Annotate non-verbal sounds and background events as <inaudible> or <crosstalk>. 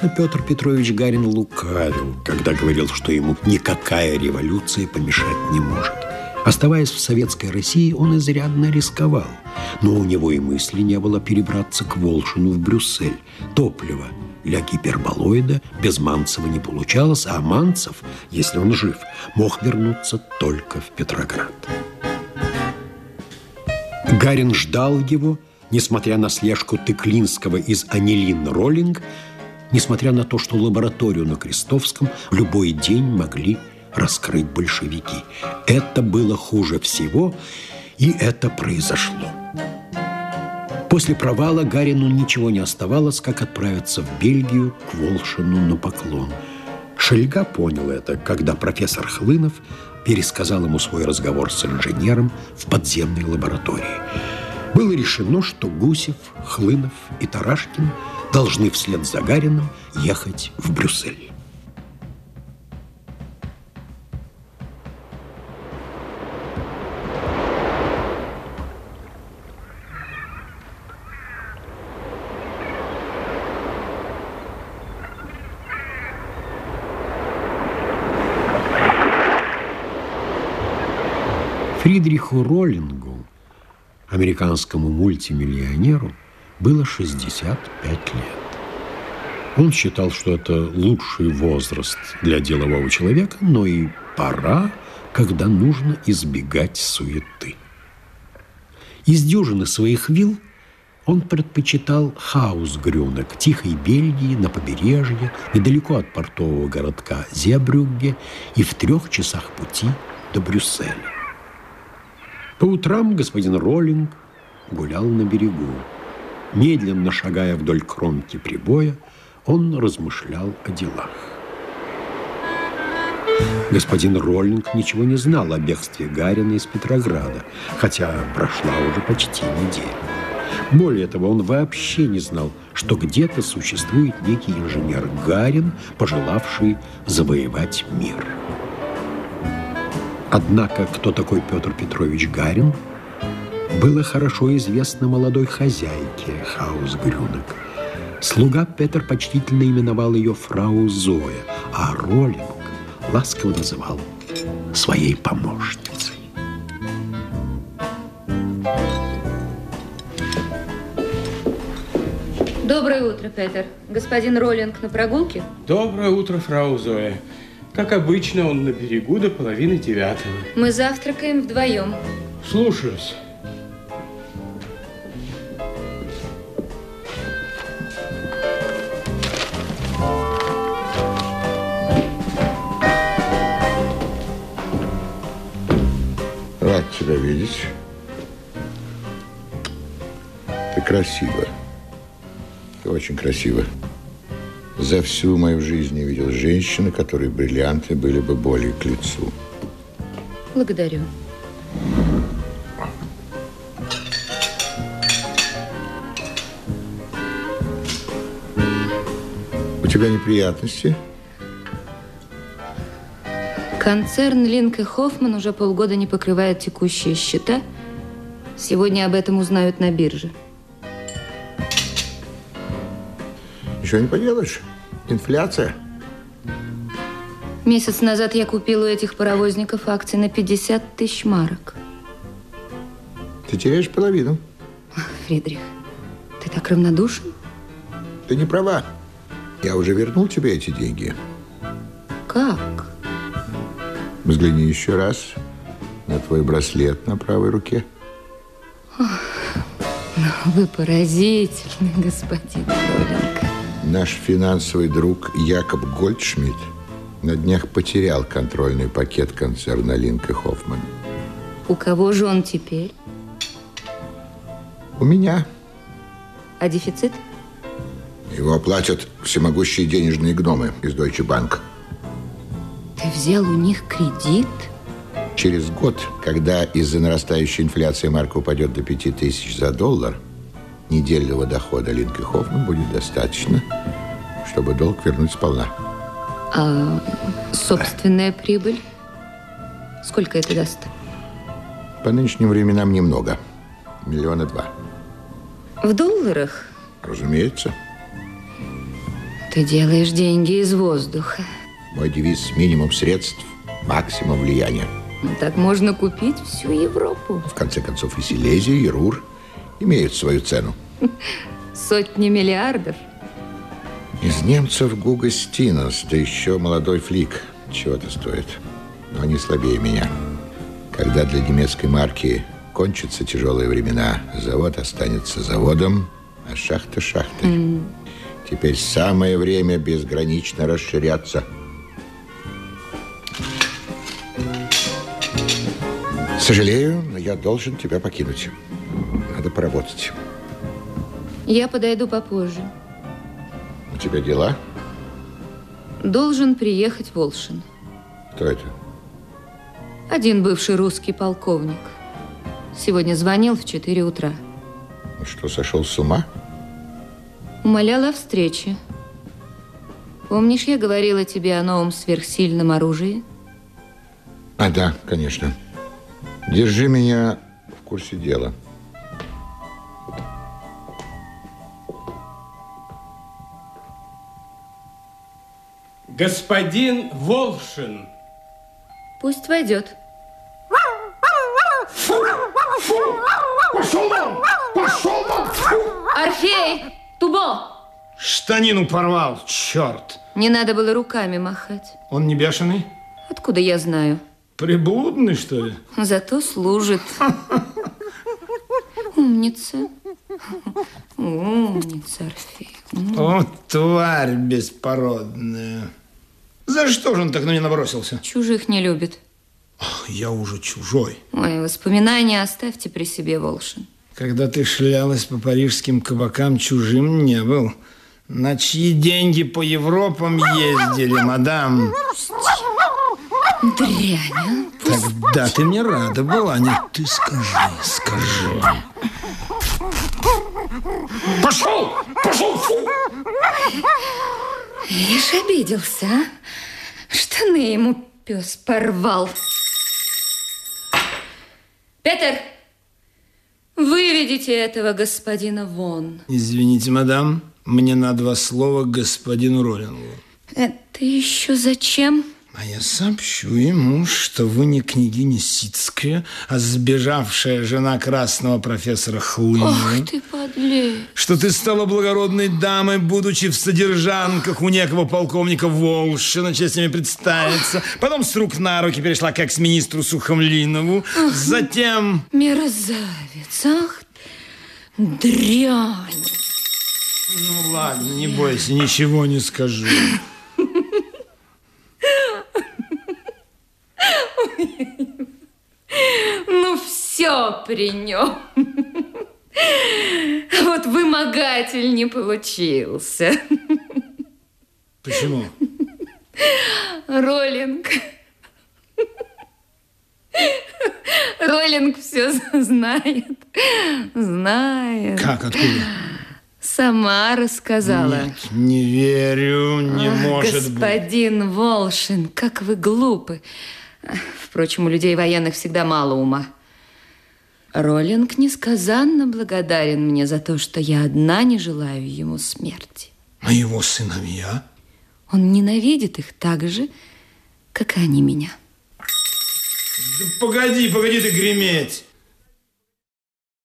Конечно, Петр Петрович Гарин лукавил, когда говорил, что ему никакая революция помешать не может. Оставаясь в советской России, он изрядно рисковал. Но у него и мысли не было перебраться к Волшину в Брюссель. Топливо для гиперболоида без Манцева не получалось, а Манцев, если он жив, мог вернуться только в Петроград. Гарин ждал его, несмотря на слежку Тыклинского из «Анилин Роллинг», несмотря на то, что лабораторию на Крестовском любой день могли раскрыть большевики. Это было хуже всего, и это произошло. После провала Гарину ничего не оставалось, как отправиться в Бельгию к Волшину на поклон. Шельга понял это, когда профессор Хлынов пересказал ему свой разговор с инженером в подземной лаборатории. Было решено, что Гусев, Хлынов и Тарашкин должны вслед за Гарином ехать в Брюссель. Фридриху Роллингу, американскому мультимиллионеру, было 65 лет. Он считал, что это лучший возраст для делового человека, но и пора, когда нужно избегать суеты. Из дюжины своих вилл он предпочитал Хаусгрюнек, тихой Бельгии, на побережье, недалеко от портового городка Зебрюгге и в трех часах пути до Брюсселя. По утрам господин Роллинг гулял на берегу. Медленно шагая вдоль кромки прибоя, он размышлял о делах. Господин Роллинг ничего не знал о бегстве Гарина из Петрограда, хотя прошла уже почти неделя. Более того, он вообще не знал, что где-то существует некий инженер Гарин, пожелавший завоевать мир. Однако, кто такой Петр Петрович Гарин, было хорошо известно молодой хозяйке Хаусгрюнек. Слуга Петр почтительно именовал ее фрау Зоя, а Ролинг ласково называл своей помощницей. Доброе утро, Петр. Господин Роллинг на прогулке? Доброе утро, фрау Зоя. Как обычно, он на берегу до половины девятого. Мы завтракаем вдвоем. Слушаюсь. Рад тебя видеть. Ты красива. Ты очень красива. За всю мою жизнь не видел женщины, которые бриллианты были бы более к лицу. Благодарю. У тебя неприятности? Концерн Линк и Хоффман уже полгода не покрывает текущие счета. Сегодня об этом узнают на бирже. Ничего не поделаешь. Инфляция. Месяц назад я купила у этих паровозников акции на 50 тысяч марок. Ты теряешь половину. <laughs> Фридрих, ты так равнодушен? Ты не права. Я уже вернул тебе эти деньги. Как? Взгляни еще раз на твой браслет на правой руке. Ну, вы поразительный, господин Роллинг. Наш финансовый друг Якоб Гольдшмидт на днях потерял контрольный пакет концерна Линк и Хоффман. У кого же он теперь? У меня. А дефицит? Его оплатят всемогущие денежные гномы из Deutsche Bank. Взял у них кредит? Через год, когда из-за нарастающей инфляции марка упадет до 5000 за доллар, недельного дохода Линк и Хоффман будет достаточно, чтобы долг вернуть сполна. А собственная прибыль? Сколько это даст? По нынешним временам немного. Миллиона два. В долларах? Разумеется. Ты делаешь деньги из воздуха. Мой девиз – минимум средств, максимум влияния. Ну, Так можно купить всю Европу. В конце концов, и Силезия, и Рур имеют свою цену. <laughs> Сотни миллиардов. Из немцев Гуго Стинос, да еще молодой флик. Чего-то стоит. Но они слабее меня. Когда для немецкой марки кончатся тяжелые времена, завод останется заводом, а шахта шахтой. Теперь самое время безгранично расширяться. Сожалею, но я должен тебя покинуть. Надо поработать. Я подойду попозже. У тебя дела? Должен приехать Волшин. Кто это? Один бывший русский полковник. Сегодня звонил в 4 утра. Что, сошел с ума? Умоляла о встрече. Помнишь, я говорила тебе о новом сверхсильном оружии? А, да, конечно. Держи меня в курсе дела. Господин Волшин. Пусть войдет. Орфей! Тубо! Штанину порвал, черт. Не надо было руками махать. Он не бешеный? Откуда я знаю? Приблудный, что ли? Зато служит. Умница. Умница, Орфей. О, тварь беспородная. За что же он так на меня набросился? Чужих не любит. Я уже чужой. Ой, воспоминания оставьте при себе, Волшин. Когда ты шлялась по парижским кабакам, чужим не был. На чьи деньги по Европам ездили, мадам? Дрянь, а? Тогда ты мне рада была. Нет, ты скажи, скажи. Пошел! Пошел! Фу! Ишь, обиделся, а? Штаны ему пес порвал. Петер, выведите этого господина вон. Извините, мадам, мне на два слова господину Роллингу. Это еще зачем? А я сообщу ему, что вы не княгиня Сицкая, а сбежавшая жена красного профессора Хлынина. Ох ты, подлец. Что ты стала благородной дамой, будучи в содержанках у некого полковника Волшина, честь мне представиться. Потом с рук на руки перешла к экс-министру Сухомлинову. Затем... Мерзавец, ах, дрянь. Ну ладно, не бойся, ничего не скажу. Ну, все при нем. <laughs> Вот вымогатель не получился. Почему? Роллинг. Роллинг все знает. Знает. Как, откуда? Сама рассказала. Нет, не верю, не Ах, может быть. Господин Волшин, как вы глупы. Впрочем, у людей военных всегда мало ума. Роллинг несказанно благодарен мне за то, что я одна не желаю ему смерти. А его сыновья? Он ненавидит их так же, как и они меня. Да погоди, погоди ты греметь.